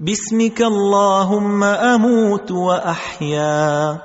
باسمك اللهم أموت واحيا